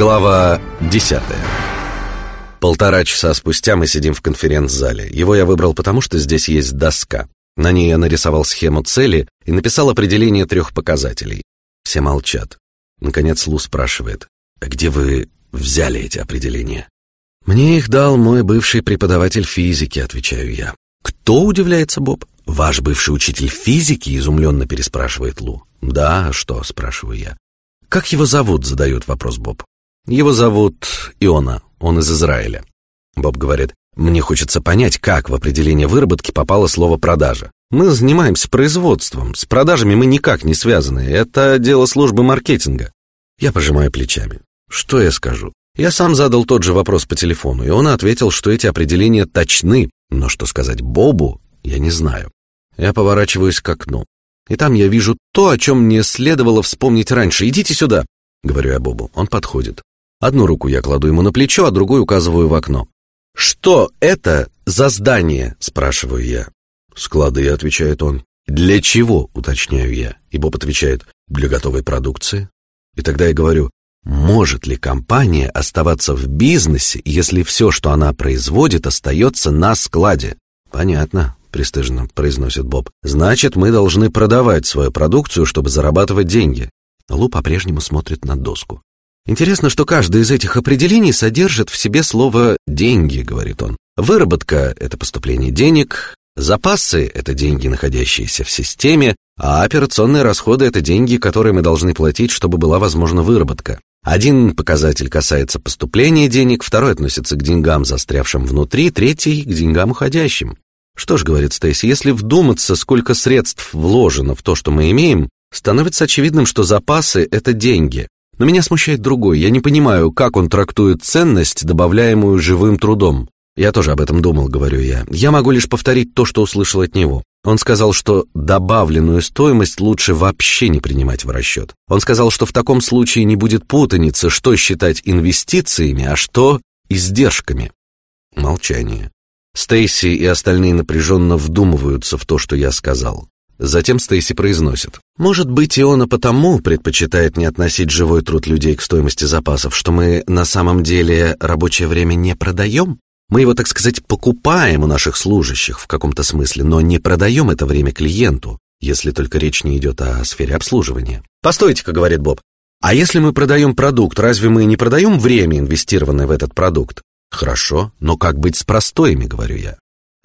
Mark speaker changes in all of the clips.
Speaker 1: Глава десятая. Полтора часа спустя мы сидим в конференц-зале. Его я выбрал потому, что здесь есть доска. На ней я нарисовал схему цели и написал определение трех показателей. Все молчат. Наконец Лу спрашивает, «А где вы взяли эти определения?» «Мне их дал мой бывший преподаватель физики», — отвечаю я. «Кто?» — удивляется Боб. «Ваш бывший учитель физики?» — изумленно переспрашивает Лу. «Да, а что?» — спрашиваю я. «Как его зовут?» — задает вопрос Боб. Его зовут Иона, он из Израиля. Боб говорит, мне хочется понять, как в определение выработки попало слово «продажа». Мы занимаемся производством, с продажами мы никак не связаны, это дело службы маркетинга. Я пожимаю плечами. Что я скажу? Я сам задал тот же вопрос по телефону, и он ответил, что эти определения точны, но что сказать Бобу, я не знаю. Я поворачиваюсь к окну, и там я вижу то, о чем мне следовало вспомнить раньше. «Идите сюда», — говорю я Бобу. Он подходит. Одну руку я кладу ему на плечо, а другую указываю в окно. «Что это за здание?» — спрашиваю я. «Склады», — отвечает он. «Для чего?» — уточняю я. И Боб отвечает. «Для готовой продукции». И тогда я говорю, может ли компания оставаться в бизнесе, если все, что она производит, остается на складе? Понятно, пристыженно произносит Боб. Значит, мы должны продавать свою продукцию, чтобы зарабатывать деньги. Лу по-прежнему смотрит на доску. Интересно, что каждое из этих определений содержит в себе слово «деньги», говорит он. Выработка — это поступление денег, запасы — это деньги, находящиеся в системе, а операционные расходы — это деньги, которые мы должны платить, чтобы была возможна выработка. Один показатель касается поступления денег, второй относится к деньгам, застрявшим внутри, третий — к деньгам уходящим. Что ж, говорит Стейси, если вдуматься, сколько средств вложено в то, что мы имеем, становится очевидным, что запасы — это деньги, но меня смущает другой. Я не понимаю, как он трактует ценность, добавляемую живым трудом. Я тоже об этом думал, говорю я. Я могу лишь повторить то, что услышал от него. Он сказал, что добавленную стоимость лучше вообще не принимать в расчет. Он сказал, что в таком случае не будет путаницы, что считать инвестициями, а что издержками. Молчание. Стейси и остальные напряженно вдумываются в то, что я сказал. Затем Стейси произносит. «Может быть, Иона потому предпочитает не относить живой труд людей к стоимости запасов, что мы на самом деле рабочее время не продаем? Мы его, так сказать, покупаем у наших служащих в каком-то смысле, но не продаем это время клиенту, если только речь не идет о сфере обслуживания». «Постойте-ка», — говорит Боб, «а если мы продаем продукт, разве мы не продаем время, инвестированное в этот продукт?» «Хорошо, но как быть с простоями?» — говорю я.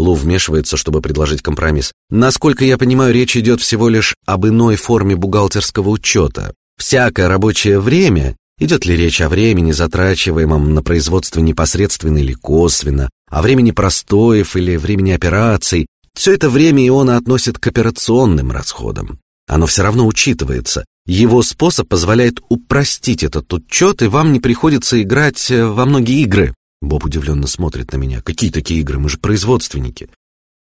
Speaker 1: Лу вмешивается, чтобы предложить компромисс. Насколько я понимаю, речь идет всего лишь об иной форме бухгалтерского учета. Всякое рабочее время, идет ли речь о времени, затрачиваемом на производство непосредственно или косвенно, о времени простоев или времени операций, все это время Иона относит к операционным расходам. Оно все равно учитывается. Его способ позволяет упростить этот учет, и вам не приходится играть э, во многие игры. Боб удивленно смотрит на меня. Какие такие игры? Мы же производственники.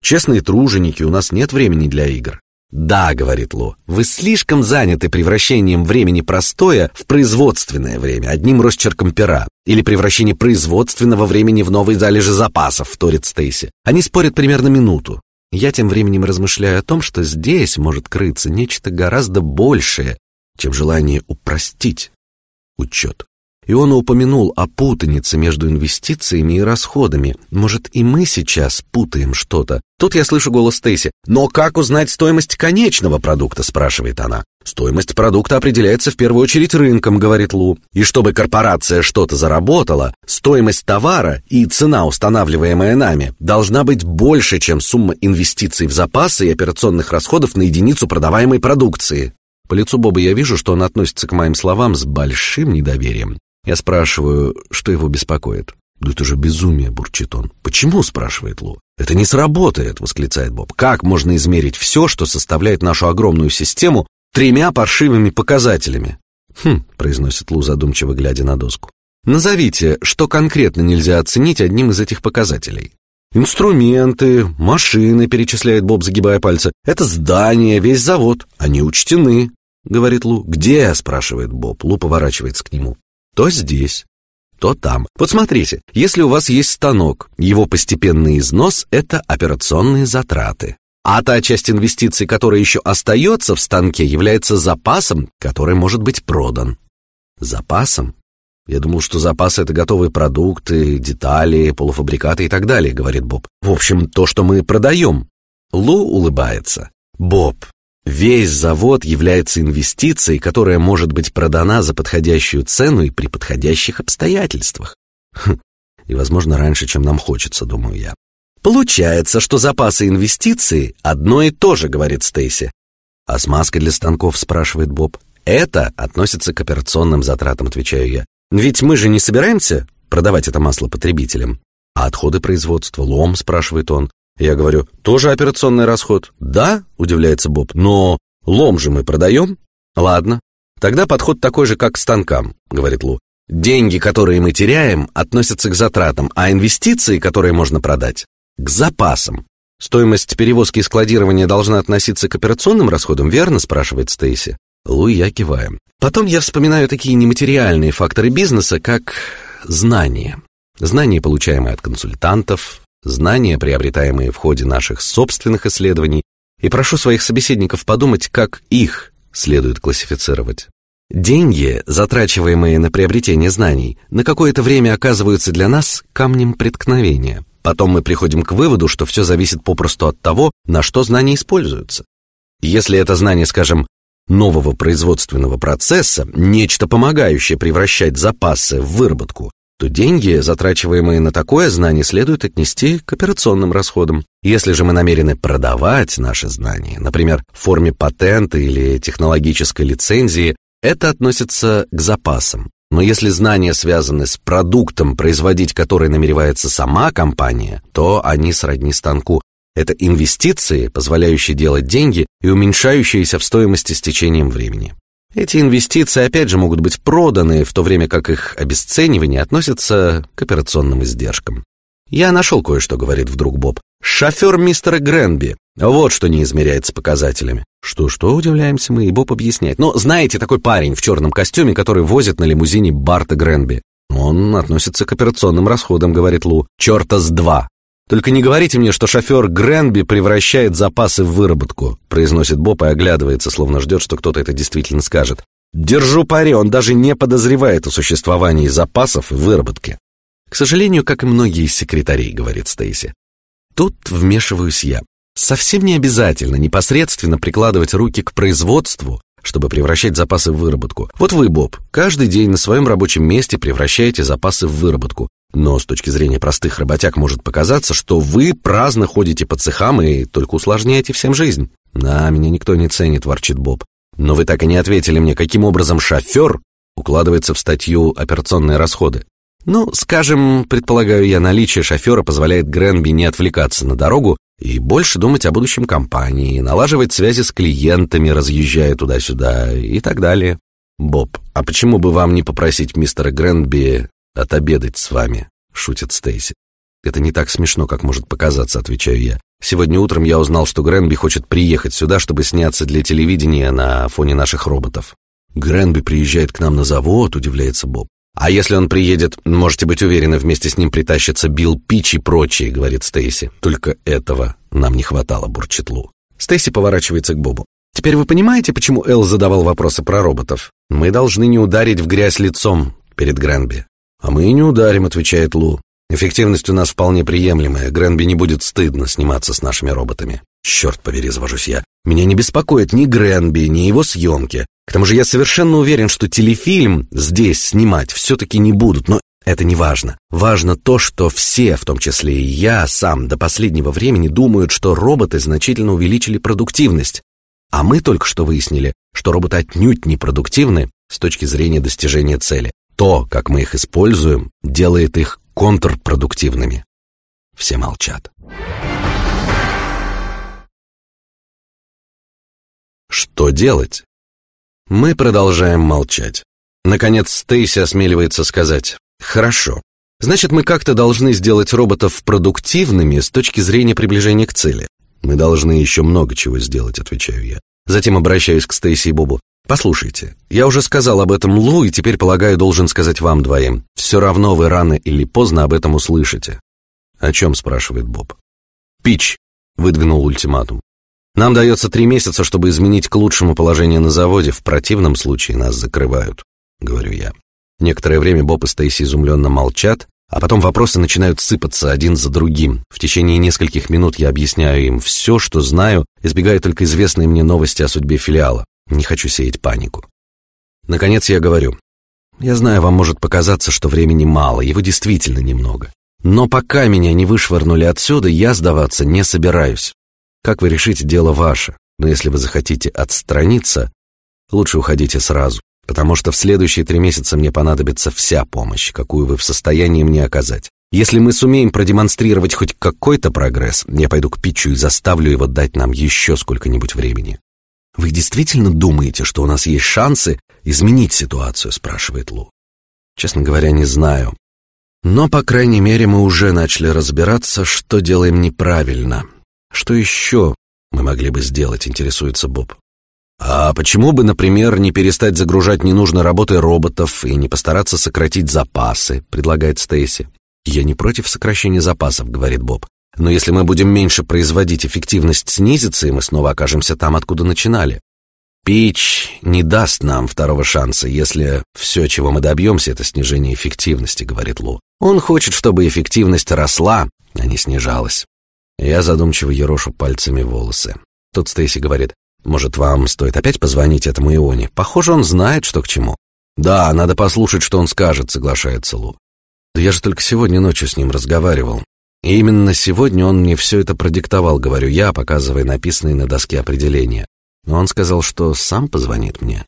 Speaker 1: Честные труженики, у нас нет времени для игр. Да, говорит Ло, вы слишком заняты превращением времени простоя в производственное время, одним росчерком пера, или превращение производственного времени в новый залежи запасов, вторит Стейси. Они спорят примерно минуту. Я тем временем размышляю о том, что здесь может крыться нечто гораздо большее, чем желание упростить учет. И он упомянул о путанице между инвестициями и расходами. Может, и мы сейчас путаем что-то? Тут я слышу голос Стейси. «Но как узнать стоимость конечного продукта?» – спрашивает она. «Стоимость продукта определяется в первую очередь рынком», — говорит Лу. «И чтобы корпорация что-то заработала, стоимость товара и цена, устанавливаемая нами, должна быть больше, чем сумма инвестиций в запасы и операционных расходов на единицу продаваемой продукции». По лицу Боба я вижу, что он относится к моим словам с большим недоверием. Я спрашиваю, что его беспокоит. «Да это же безумие», — бурчит он. «Почему?» — спрашивает Лу. «Это не сработает», — восклицает Боб. «Как можно измерить все, что составляет нашу огромную систему, тремя паршивыми показателями?» «Хм», — произносит Лу, задумчиво глядя на доску. «Назовите, что конкретно нельзя оценить одним из этих показателей». «Инструменты, машины», — перечисляет Боб, загибая пальцы. «Это здание, весь завод. Они учтены», — говорит Лу. «Где?» — спрашивает Боб. Лу поворачивается к нему то здесь, то там. Вот смотрите, если у вас есть станок, его постепенный износ – это операционные затраты. А та часть инвестиций, которая еще остается в станке, является запасом, который может быть продан. Запасом? Я думал, что запасы — это готовые продукты, детали, полуфабрикаты и так далее, говорит Боб. В общем, то, что мы продаем. Лу улыбается. Боб, весь завод является инвестицией, которая может быть продана за подходящую цену и при подходящих обстоятельствах. Хм, и, возможно, раньше, чем нам хочется, думаю я. Получается, что запасы инвестиций одно и то же, говорит Стейси. А смазка для станков, спрашивает Боб. Это относится к операционным затратам, отвечаю я. Ведь мы же не собираемся продавать это масло потребителям. А отходы производства, лом, спрашивает он. Я говорю, тоже операционный расход. Да, удивляется Боб, но лом же мы продаем. Ладно, тогда подход такой же, как к станкам, говорит Лу. Деньги, которые мы теряем, относятся к затратам, а инвестиции, которые можно продать, к запасам. Стоимость перевозки и складирования должна относиться к операционным расходам, верно? спрашивает Стейси. Лу и я киваем. Потом я вспоминаю такие нематериальные факторы бизнеса, как знания. Знания, получаемые от консультантов, знания, приобретаемые в ходе наших собственных исследований, и прошу своих собеседников подумать, как их следует классифицировать. Деньги, затрачиваемые на приобретение знаний, на какое-то время оказываются для нас камнем преткновения. Потом мы приходим к выводу, что все зависит попросту от того, на что знания используются. Если это знание, скажем, нового производственного процесса, нечто помогающее превращать запасы в выработку, то деньги, затрачиваемые на такое знание, следует отнести к операционным расходам. Если же мы намерены продавать наши знания, например, в форме патента или технологической лицензии, это относится к запасам. Но если знания связаны с продуктом, производить который намеревается сама компания, то они сродни станку, это инвестиции, позволяющие делать деньги и уменьшающиеся в стоимости с течением времени. Эти инвестиции опять же могут быть проданы, в то время как их обесценивание относится к операционным издержкам. Я нашел кое-что, говорит вдруг Боб. Шофер мистера Гренби. Вот что не измеряется показателями. Что-что, удивляемся мы, и Боб объясняет. Но знаете, такой парень в черном костюме, который возит на лимузине Барта Гренби. Он относится к операционным расходам, говорит Лу. Черта с два. Только не говорите мне, что шофер Гренби превращает запасы в выработку, произносит Боб и оглядывается, словно ждет, что кто-то это действительно скажет. Держу пари, он даже не подозревает о существовании запасов и выработки. К сожалению, как и многие из секретарей, говорит Стейси. Тут вмешиваюсь я. Совсем не обязательно непосредственно прикладывать руки к производству, чтобы превращать запасы в выработку. Вот вы, Боб, каждый день на своем рабочем месте превращаете запасы в выработку. Но с точки зрения простых работяг может показаться, что вы праздно ходите по цехам и только усложняете всем жизнь. На меня никто не ценит, ворчит Боб. Но вы так и не ответили мне, каким образом шофер укладывается в статью операционные расходы. Ну, скажем, предполагаю я, наличие шофера позволяет Гренби не отвлекаться на дорогу и больше думать о будущем компании, налаживать связи с клиентами, разъезжая туда-сюда и так далее. Боб, а почему бы вам не попросить мистера Гренби отобедать с вами», — шутит Стейси. «Это не так смешно, как может показаться», — отвечаю я. «Сегодня утром я узнал, что Гренби хочет приехать сюда, чтобы сняться для телевидения на фоне наших роботов». «Гренби приезжает к нам на завод», — удивляется Боб. «А если он приедет, можете быть уверены, вместе с ним притащится Билл Пич и прочие», — говорит Стейси. «Только этого нам не хватало», — бурчит Лу. Стейси поворачивается к Бобу. «Теперь вы понимаете, почему Эл задавал вопросы про роботов? Мы должны не ударить в грязь лицом перед Гренби. «А мы и не ударим», — отвечает Лу. «Эффективность у нас вполне приемлемая. Гренби не будет стыдно сниматься с нашими роботами». «Черт побери», — завожусь я. «Меня не беспокоит ни Гренби, ни его съемки. К тому же я совершенно уверен, что телефильм здесь снимать все-таки не будут, но это не важно. Важно то, что все, в том числе и я сам, до последнего времени думают, что роботы значительно увеличили продуктивность. А мы только что выяснили, что роботы отнюдь не продуктивны с точки зрения достижения цели то, как мы их используем, делает их контрпродуктивными. Все молчат. Что делать? Мы продолжаем молчать. Наконец Стейси осмеливается сказать: "Хорошо. Значит, мы как-то должны сделать роботов продуктивными с точки зрения приближения к цели. Мы должны еще много чего сделать", отвечаю я. Затем обращаюсь к Стейси и Бобу. Послушайте, я уже сказал об этом Лу и теперь, полагаю, должен сказать вам двоим. Все равно вы рано или поздно об этом услышите. О чем спрашивает Боб? Пич выдвинул ультиматум. Нам дается три месяца, чтобы изменить к лучшему положение на заводе. В противном случае нас закрывают, говорю я. Некоторое время Боб и Стейси изумленно молчат, а потом вопросы начинают сыпаться один за другим. В течение нескольких минут я объясняю им все, что знаю, избегая только известные мне новости о судьбе филиала. Не хочу сеять панику. Наконец я говорю. Я знаю, вам может показаться, что времени мало, его действительно немного. Но пока меня не вышвырнули отсюда, я сдаваться не собираюсь. Как вы решите, дело ваше. Но если вы захотите отстраниться, лучше уходите сразу потому что в следующие три месяца мне понадобится вся помощь, какую вы в состоянии мне оказать. Если мы сумеем продемонстрировать хоть какой-то прогресс, я пойду к Питчу и заставлю его дать нам еще сколько-нибудь времени. Вы действительно думаете, что у нас есть шансы изменить ситуацию? спрашивает Лу. Честно говоря, не знаю. Но, по крайней мере, мы уже начали разбираться, что делаем неправильно. Что еще мы могли бы сделать, интересуется Боб. А почему бы, например, не перестать загружать ненужной работой роботов и не постараться сократить запасы, предлагает Стейси. Я не против сокращения запасов, говорит Боб. Но если мы будем меньше производить, эффективность снизится, и мы снова окажемся там, откуда начинали. Пич не даст нам второго шанса, если все, чего мы добьемся, это снижение эффективности, говорит Лу. Он хочет, чтобы эффективность росла, а не снижалась. Я задумчиво ерошу пальцами волосы. Тут Стейси говорит: может, вам стоит опять позвонить этому Ионе? Похоже, он знает, что к чему. Да, надо послушать, что он скажет, соглашается Лу. Да я же только сегодня ночью с ним разговаривал. И именно сегодня он мне все это продиктовал, говорю я, показывая написанные на доске определения. Но он сказал, что сам позвонит мне.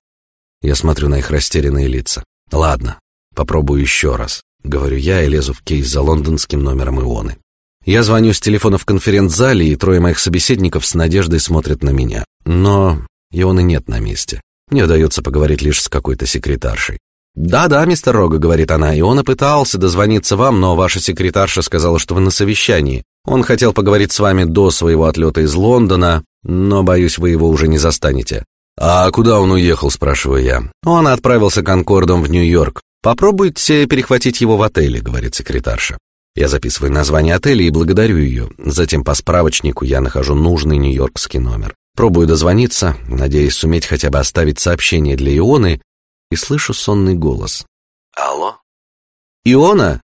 Speaker 1: Я смотрю на их растерянные лица. Ладно, попробую еще раз, говорю я и лезу в кейс за лондонским номером Ионы. Я звоню с телефона в конференц-зале, и трое моих собеседников с надеждой смотрят на меня. Но его и нет на месте. Мне удается поговорить лишь с какой-то секретаршей. «Да-да, мистер Рога», — говорит она, — «и он пытался дозвониться вам, но ваша секретарша сказала, что вы на совещании. Он хотел поговорить с вами до своего отлета из Лондона, но, боюсь, вы его уже не застанете». «А куда он уехал?» — спрашиваю я. «Он отправился конкордом в Нью-Йорк. Попробуйте перехватить его в отеле», — говорит секретарша. Я записываю название отеля и благодарю ее. Затем по справочнику я нахожу нужный нью-йоркский номер. Пробую дозвониться, надеясь суметь хотя бы оставить сообщение для Ионы, и слышу сонный голос.
Speaker 2: Алло?
Speaker 1: Иона?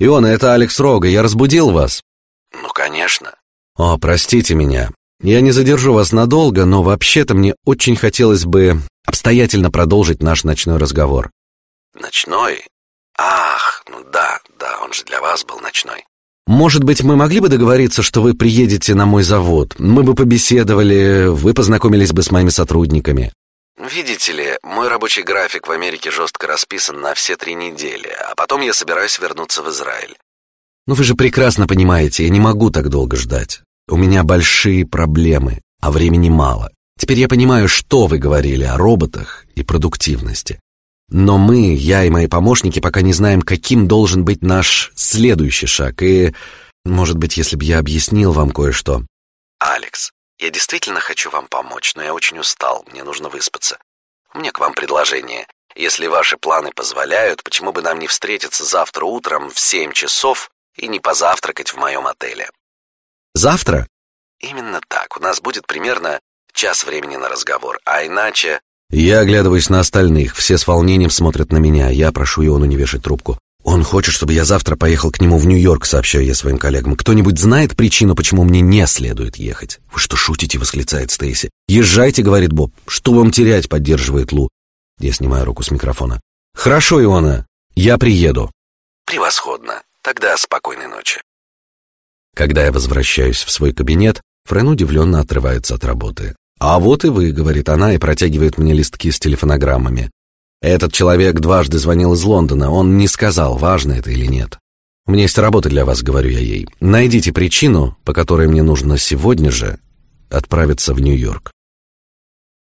Speaker 1: Иона, это Алекс Рога, я разбудил вас.
Speaker 2: Ну, конечно.
Speaker 1: О, простите меня. Я не задержу вас надолго, но вообще-то мне очень хотелось бы обстоятельно продолжить наш ночной разговор.
Speaker 2: Ночной? Ах, ну да, да, он же для вас был ночной.
Speaker 1: Может быть, мы могли бы договориться, что вы приедете на мой завод? Мы бы побеседовали, вы познакомились бы с моими сотрудниками.
Speaker 2: Видите ли, мой рабочий график в Америке жестко расписан на все три недели, а потом я собираюсь вернуться в Израиль.
Speaker 1: Ну вы же прекрасно понимаете, я не могу так долго ждать. У меня большие проблемы, а времени мало. Теперь я понимаю, что вы говорили о роботах и продуктивности. Но мы, я и мои помощники, пока не знаем, каким должен быть наш следующий шаг. И, может быть, если бы я объяснил вам кое-что.
Speaker 2: Алекс, я действительно хочу вам помочь, но я очень устал, мне нужно выспаться. У меня к вам предложение. Если ваши планы позволяют, почему бы нам не встретиться завтра утром в семь часов и не позавтракать в моем отеле?
Speaker 1: Завтра?
Speaker 2: Именно так. У нас будет примерно час времени на разговор, а иначе
Speaker 1: я оглядываюсь на остальных, все с волнением смотрят на меня. Я прошу Иону не вешать трубку. Он хочет, чтобы я завтра поехал к нему в Нью-Йорк, сообщаю я своим коллегам. Кто-нибудь знает причину, почему мне не следует ехать? Вы что шутите, восклицает Стейси. Езжайте, говорит Боб. Что вам терять, поддерживает Лу. Я снимаю руку с микрофона. Хорошо, Иона, я приеду.
Speaker 2: Превосходно. Тогда спокойной ночи.
Speaker 1: Когда я возвращаюсь в свой кабинет, Френ удивленно отрывается от работы. «А вот и вы», — говорит она и протягивает мне листки с телефонограммами. «Этот человек дважды звонил из Лондона, он не сказал, важно это или нет. У меня есть работа для вас», — говорю я ей. «Найдите причину, по которой мне нужно сегодня же отправиться в Нью-Йорк».